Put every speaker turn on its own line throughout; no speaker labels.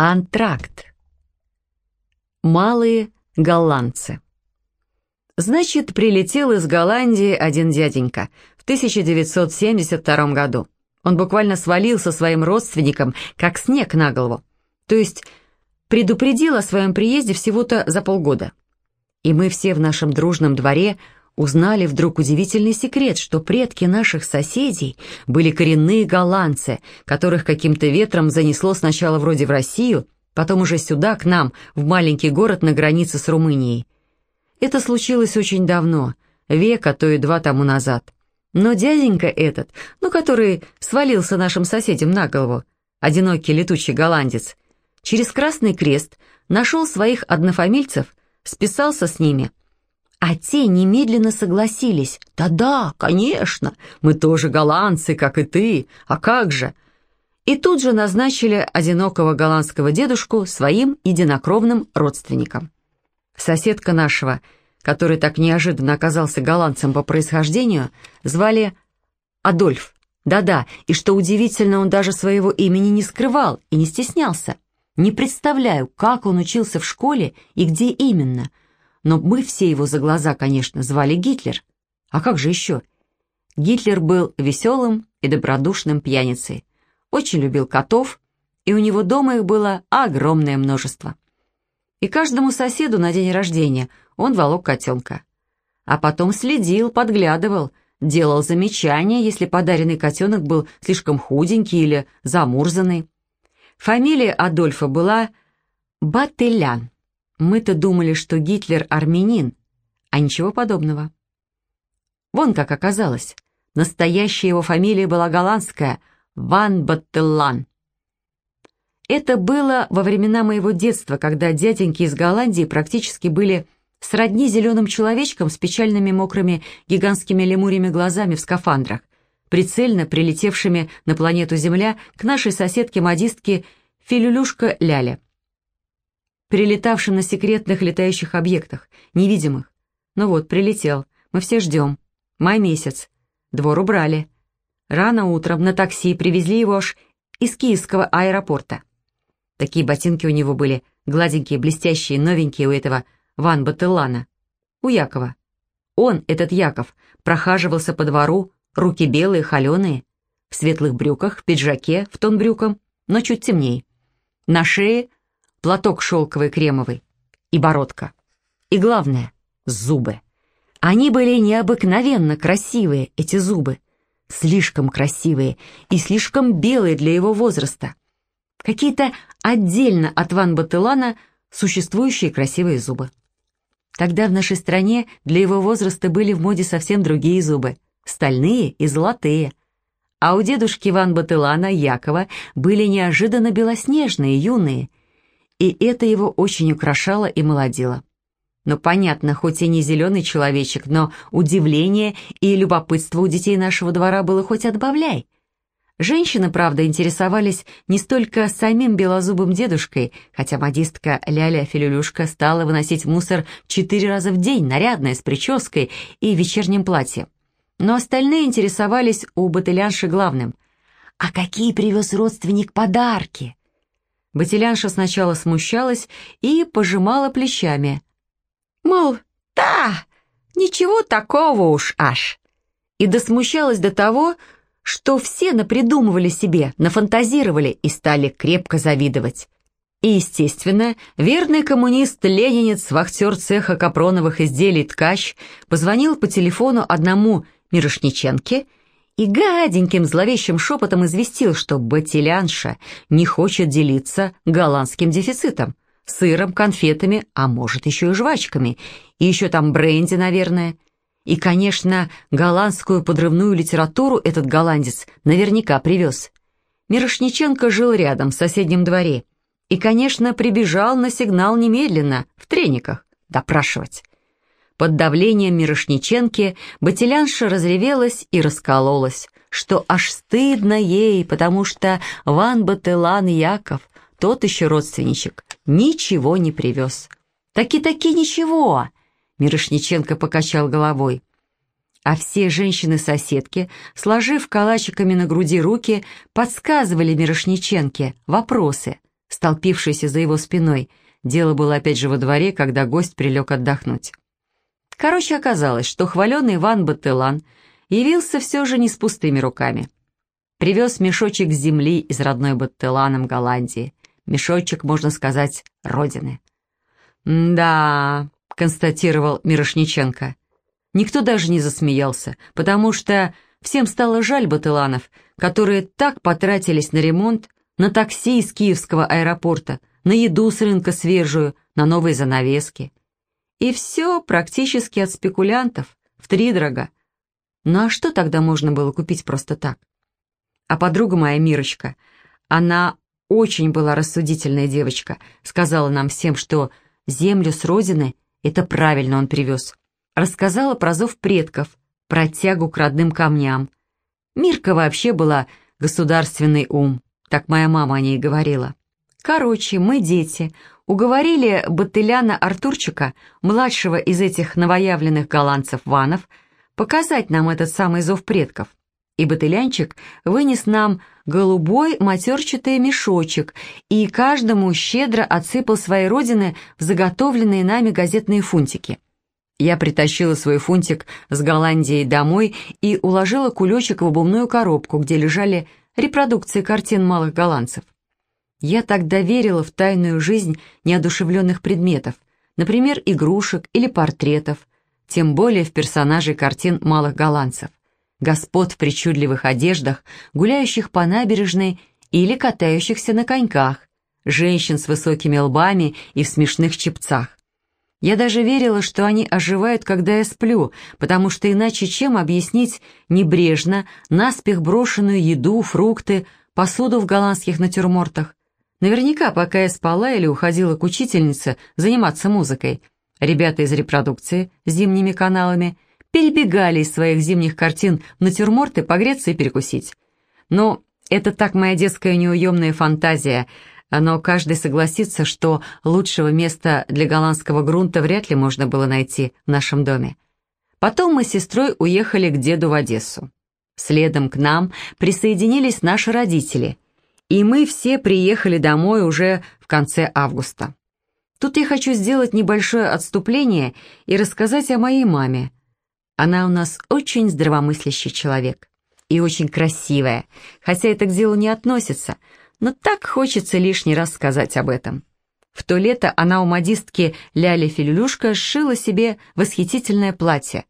Антракт. Малые голландцы. Значит, прилетел из Голландии один дяденька в 1972 году. Он буквально свалился своим родственникам, как снег на голову. То есть предупредил о своем приезде всего-то за полгода. И мы все в нашем дружном дворе узнали вдруг удивительный секрет, что предки наших соседей были коренные голландцы, которых каким-то ветром занесло сначала вроде в Россию, потом уже сюда, к нам, в маленький город на границе с Румынией. Это случилось очень давно, века, то и два тому назад. Но дяденька этот, ну, который свалился нашим соседям на голову, одинокий летучий голландец, через Красный Крест нашел своих однофамильцев, списался с ними, а те немедленно согласились. «Да-да, конечно, мы тоже голландцы, как и ты, а как же?» И тут же назначили одинокого голландского дедушку своим единокровным родственником. Соседка нашего, который так неожиданно оказался голландцем по происхождению, звали Адольф. Да-да, и что удивительно, он даже своего имени не скрывал и не стеснялся. Не представляю, как он учился в школе и где именно, но мы все его за глаза, конечно, звали Гитлер. А как же еще? Гитлер был веселым и добродушным пьяницей, очень любил котов, и у него дома их было огромное множество. И каждому соседу на день рождения он волок котенка. А потом следил, подглядывал, делал замечания, если подаренный котенок был слишком худенький или замурзанный. Фамилия Адольфа была Бателян. Мы-то думали, что Гитлер армянин, а ничего подобного. Вон как оказалось. Настоящая его фамилия была голландская – Ван Баттеллан. Это было во времена моего детства, когда дяденьки из Голландии практически были сродни зеленым человечкам с печальными мокрыми гигантскими лемурьими глазами в скафандрах, прицельно прилетевшими на планету Земля к нашей соседке-модистке Филюлюшка Ляля, прилетавшим на секретных летающих объектах, невидимых. Ну вот, прилетел, мы все ждем. Май месяц. Двор убрали. Рано утром на такси привезли его аж из Киевского аэропорта. Такие ботинки у него были, гладенькие, блестящие, новенькие у этого Ван Бателлана. У Якова. Он, этот Яков, прохаживался по двору, руки белые, холеные, в светлых брюках, пиджаке, в тон брюкам, но чуть темнее. На шее платок шелковый кремовый и бородка. И главное — зубы. Они были необыкновенно красивые, эти зубы. Слишком красивые и слишком белые для его возраста какие-то отдельно от Ван Бателана существующие красивые зубы. Тогда в нашей стране для его возраста были в моде совсем другие зубы, стальные и золотые. А у дедушки Ван Бателана, Якова, были неожиданно белоснежные, юные, и это его очень украшало и молодило. Но понятно, хоть и не зеленый человечек, но удивление и любопытство у детей нашего двора было хоть отбавляй. Женщины, правда, интересовались не столько самим белозубым дедушкой, хотя модистка Ляля Филюлюшка стала выносить мусор четыре раза в день, нарядная, с прической и вечерним платьем. Но остальные интересовались у Батылянши главным. «А какие привез родственник подарки?» Батилянша сначала смущалась и пожимала плечами. Мол, да, ничего такого уж аж. И досмущалась до того, что все напридумывали себе, нафантазировали и стали крепко завидовать. И, естественно, верный коммунист-ленинец, вахтер цеха капроновых изделий ткач, позвонил по телефону одному Мирошниченке и гаденьким зловещим шепотом известил, что Батилянша не хочет делиться голландским дефицитом, сыром, конфетами, а может еще и жвачками, и еще там бренди, наверное – и, конечно, голландскую подрывную литературу этот голландец наверняка привез. Мирошниченко жил рядом, в соседнем дворе. И, конечно, прибежал на сигнал немедленно, в трениках, допрашивать. Под давлением Мирошниченки Батилянша разревелась и раскололась, что аж стыдно ей, потому что Ван Бателан Яков, тот еще родственничек, ничего не привез. Таки-таки ничего, Мирошниченко покачал головой. А все женщины-соседки, сложив калачиками на груди руки, подсказывали Мирошниченке вопросы, столпившиеся за его спиной. Дело было опять же во дворе, когда гость прилег отдохнуть. Короче, оказалось, что хваленый Иван Бателан явился все же не с пустыми руками. Привез мешочек земли из родной Баттеланом Голландии. Мешочек, можно сказать, родины. «Да», — констатировал Мирошниченко. Никто даже не засмеялся, потому что всем стало жаль Бателанов, которые так потратились на ремонт, на такси из Киевского аэропорта, на еду с рынка свежую, на новые занавески. И все практически от спекулянтов, втридорога. Ну а что тогда можно было купить просто так? А подруга моя, Мирочка, она очень была рассудительная девочка, сказала нам всем, что землю с родины — это правильно он привез. Рассказала про зов предков, про тягу к родным камням. Мирка вообще была государственный ум, так моя мама о ней говорила. Короче, мы дети, уговорили Баттеляна Артурчика, младшего из этих новоявленных голландцев Ванов, показать нам этот самый зов предков и бутылянчик вынес нам голубой матерчатый мешочек и каждому щедро отсыпал своей родины в заготовленные нами газетные фунтики. Я притащила свой фунтик с Голландии домой и уложила кулечек в обувную коробку, где лежали репродукции картин малых голландцев. Я тогда верила в тайную жизнь неодушевленных предметов, например, игрушек или портретов, тем более в персонажей картин малых голландцев господ в причудливых одеждах, гуляющих по набережной или катающихся на коньках, женщин с высокими лбами и в смешных чепцах. Я даже верила, что они оживают, когда я сплю, потому что иначе чем объяснить небрежно наспех брошенную еду, фрукты, посуду в голландских натюрмортах? Наверняка, пока я спала или уходила к учительнице заниматься музыкой, ребята из репродукции с зимними каналами – перебегали из своих зимних картин в натюрморты погреться и перекусить. Но это так моя детская неуемная фантазия, но каждый согласится, что лучшего места для голландского грунта вряд ли можно было найти в нашем доме. Потом мы с сестрой уехали к деду в Одессу. Следом к нам присоединились наши родители, и мы все приехали домой уже в конце августа. Тут я хочу сделать небольшое отступление и рассказать о моей маме, она у нас очень здравомыслящий человек и очень красивая, хотя это к делу не относится, но так хочется лишний раз сказать об этом. В то лето она у модистки Ляли Филюшка сшила себе восхитительное платье.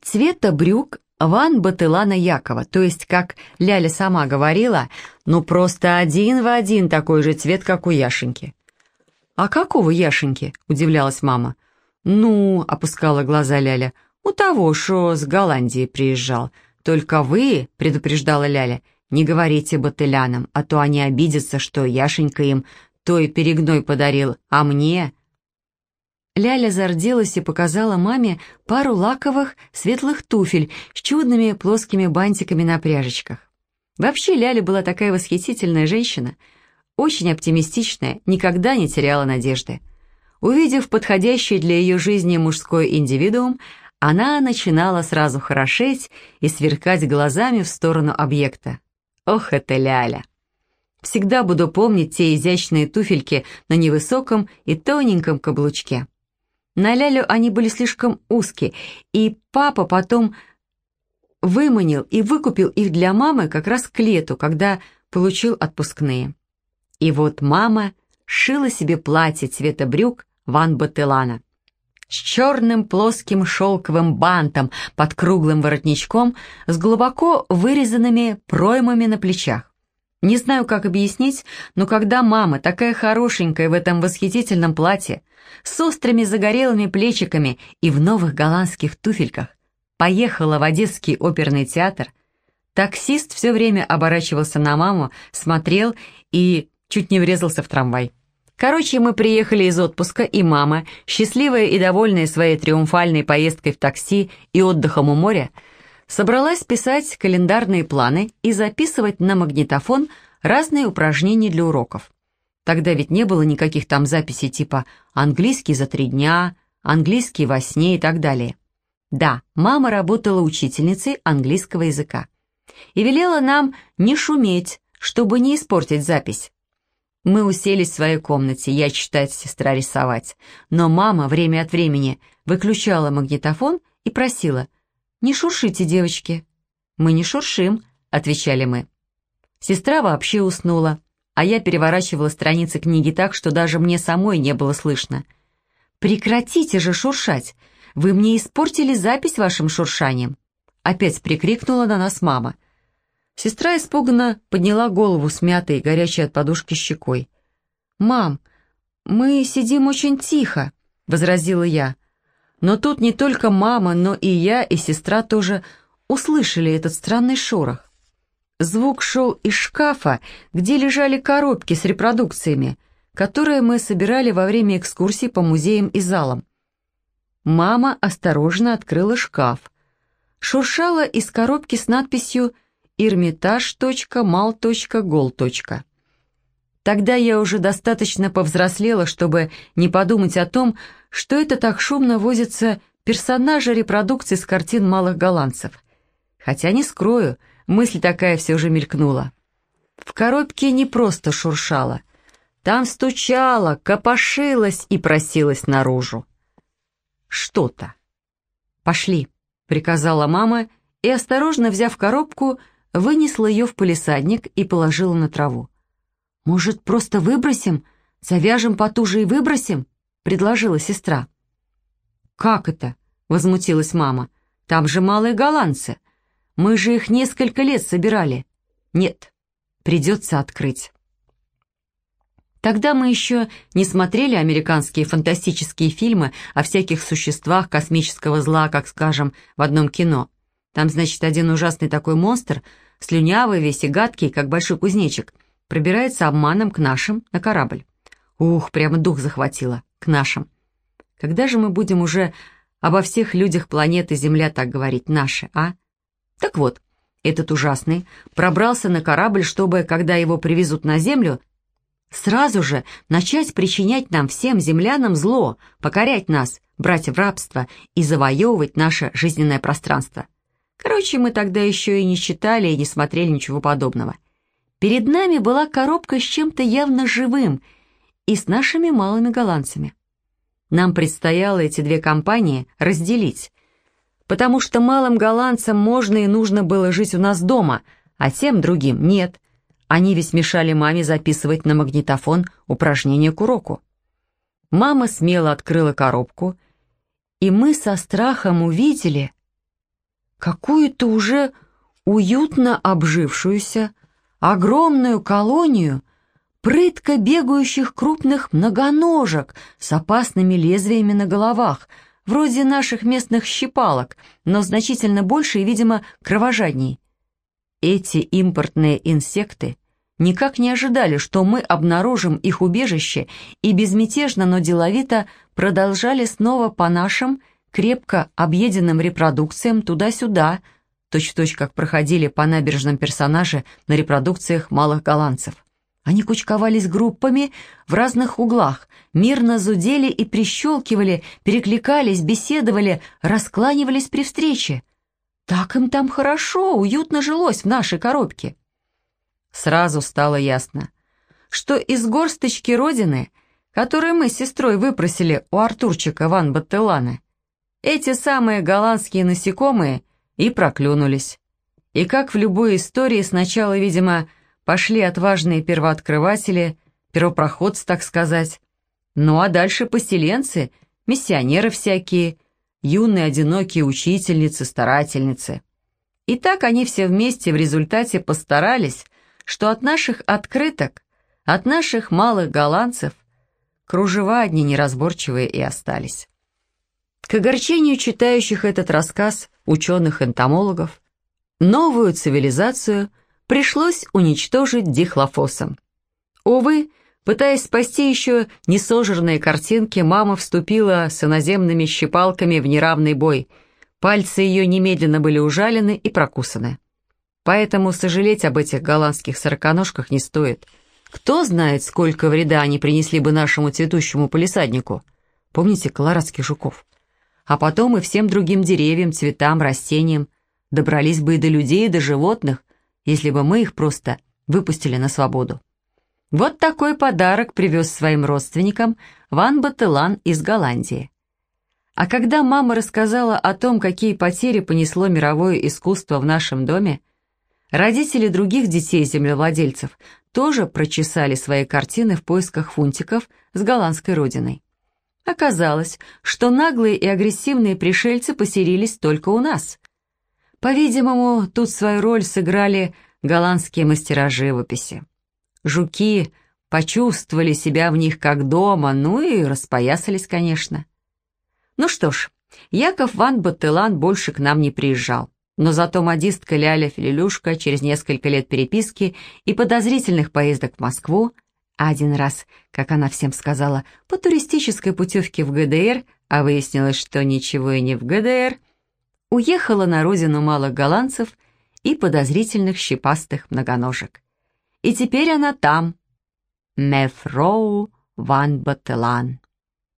Цвета брюк Ван Батылана Якова, то есть, как Ляля сама говорила, ну просто один в один такой же цвет, как у Яшеньки. «А какого Яшеньки?» – удивлялась мама. «Ну», – опускала глаза Ляля, «У того, что с Голландии приезжал. Только вы, — предупреждала Ляля, — не говорите ботылянам, а то они обидятся, что Яшенька им той перегной подарил, а мне...» Ляля зарделась и показала маме пару лаковых светлых туфель с чудными плоскими бантиками на пряжечках. Вообще Ляля была такая восхитительная женщина, очень оптимистичная, никогда не теряла надежды. Увидев подходящий для ее жизни мужской индивидуум, она начинала сразу хорошеть и сверкать глазами в сторону объекта. Ох, это ляля! Всегда буду помнить те изящные туфельки на невысоком и тоненьком каблучке. На лялю они были слишком узкие, и папа потом выманил и выкупил их для мамы как раз к лету, когда получил отпускные. И вот мама шила себе платье цвета брюк Ван Бателана с черным плоским шелковым бантом под круглым воротничком с глубоко вырезанными проймами на плечах. Не знаю, как объяснить, но когда мама, такая хорошенькая в этом восхитительном платье, с острыми загорелыми плечиками и в новых голландских туфельках, поехала в Одесский оперный театр, таксист все время оборачивался на маму, смотрел и чуть не врезался в трамвай. Короче, мы приехали из отпуска, и мама, счастливая и довольная своей триумфальной поездкой в такси и отдыхом у моря, собралась писать календарные планы и записывать на магнитофон разные упражнения для уроков. Тогда ведь не было никаких там записей типа «английский за три дня», «английский во сне» и так далее. Да, мама работала учительницей английского языка и велела нам не шуметь, чтобы не испортить запись. Мы уселись в своей комнате, я читать, сестра рисовать. Но мама время от времени выключала магнитофон и просила «Не шуршите, девочки». «Мы не шуршим», — отвечали мы. Сестра вообще уснула, а я переворачивала страницы книги так, что даже мне самой не было слышно. «Прекратите же шуршать! Вы мне испортили запись вашим шуршанием!» Опять прикрикнула на нас мама. Сестра испуганно подняла голову смятой, горячей от подушки щекой. «Мам, мы сидим очень тихо», — возразила я. Но тут не только мама, но и я, и сестра тоже услышали этот странный шорох. Звук шел из шкафа, где лежали коробки с репродукциями, которые мы собирали во время экскурсий по музеям и залам. Мама осторожно открыла шкаф. Шуршала из коробки с надписью irmitage.mal.gol. Тогда я уже достаточно повзрослела, чтобы не подумать о том, что это так шумно возятся персонажи репродукций с картин малых голландцев. Хотя не скрою, мысль такая все же мелькнула. В коробке не просто шуршала. Там стучала, копошилась и просилась наружу. Что-то. «Пошли», — приказала мама, и, осторожно взяв коробку, — вынесла ее в полисадник и положила на траву. «Может, просто выбросим? Завяжем потуже и выбросим?» — предложила сестра. «Как это?» — возмутилась мама. «Там же малые голландцы. Мы же их несколько лет собирали». «Нет, придется открыть». Тогда мы еще не смотрели американские фантастические фильмы о всяких существах космического зла, как, скажем, в одном кино. Там, значит, один ужасный такой монстр — слюнявый, весь и гадкий, как большой кузнечик, пробирается обманом к нашим на корабль. Ух, прямо дух захватило. К нашим. Когда же мы будем уже обо всех людях планеты Земля так говорить, наши, а? Так вот, этот ужасный пробрался на корабль, чтобы, когда его привезут на Землю, сразу же начать причинять нам всем землянам зло, покорять нас, брать в рабство и завоевывать наше жизненное пространство. Короче, мы тогда еще и не читали и не смотрели ничего подобного. Перед нами была коробка с чем-то явно живым и с нашими малыми голландцами. Нам предстояло эти две компании разделить, потому что малым голландцам можно и нужно было жить у нас дома, а тем другим нет. Они ведь мешали маме записывать на магнитофон упражнения к уроку. Мама смело открыла коробку, и мы со страхом увидели, какую-то уже уютно обжившуюся, огромную колонию прытко бегающих крупных многоножек с опасными лезвиями на головах, вроде наших местных щипалок, но значительно больше и, видимо, кровожадней. Эти импортные инсекты никак не ожидали, что мы обнаружим их убежище и безмятежно, но деловито продолжали снова по нашим, крепко объеденным репродукциям туда-сюда, точь-в-точь как проходили по набережным персонажи на репродукциях малых голландцев. Они кучковались группами в разных углах, мирно зудели и прищелкивали, перекликались, беседовали, раскланивались при встрече. Так им там хорошо, уютно жилось в нашей коробке. Сразу стало ясно, что из горсточки родины, которую мы с сестрой выпросили у Артурчика Ван Баттелана, эти самые голландские насекомые и проклюнулись. И как в любой истории, сначала, видимо, пошли отважные первооткрыватели, первопроходцы, так сказать. Ну а дальше поселенцы, миссионеры всякие, юные одинокие учительницы, старательницы. И так они все вместе в результате постарались, что от наших открыток, от наших малых голландцев, кружева одни неразборчивые и остались. К огорчению читающих этот рассказ ученых-энтомологов, новую цивилизацию пришлось уничтожить дихлофосом. Увы, пытаясь спасти еще несожранные картинки, мама вступила с иноземными щипалками в неравный бой. Пальцы ее немедленно были ужалены и прокусаны. Поэтому сожалеть об этих голландских сороконожках не стоит. Кто знает, сколько вреда они принесли бы нашему цветущему полисаднику. Помните колорадских жуков? а потом и всем другим деревьям, цветам, растениям, добрались бы и до людей, и до животных, если бы мы их просто выпустили на свободу. Вот такой подарок привез своим родственникам Ван Бателан из Голландии. А когда мама рассказала о том, какие потери понесло мировое искусство в нашем доме, родители других детей-землевладельцев тоже прочесали свои картины в поисках фунтиков с голландской родиной. Оказалось, что наглые и агрессивные пришельцы поселились только у нас. По-видимому, тут свою роль сыграли голландские мастера живописи. Жуки почувствовали себя в них как дома, ну и распоясались, конечно. Ну что ж, Яков Ван Баттелан больше к нам не приезжал. Но зато модистка Ляля Филилюшка через несколько лет переписки и подозрительных поездок в Москву, один раз, как она всем сказала, по туристической путевке в ГДР, а выяснилось, что ничего и не в ГДР, уехала на родину малых голландцев и подозрительных щепастых многоножек. И теперь она там, Мефроу Ван Баттелан.